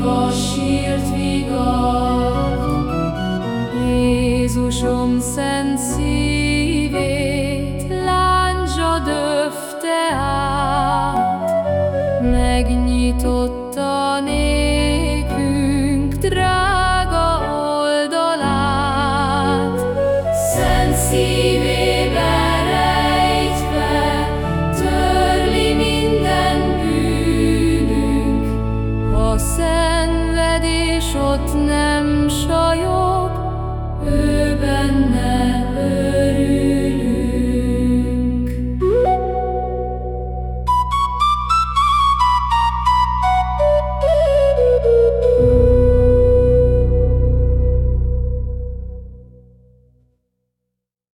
sírva sírt vigat, Jézusom szent szívét lándzsa megnyitotta nékünk drága oldalát. Szent szívét szenvedés ott nem sajog,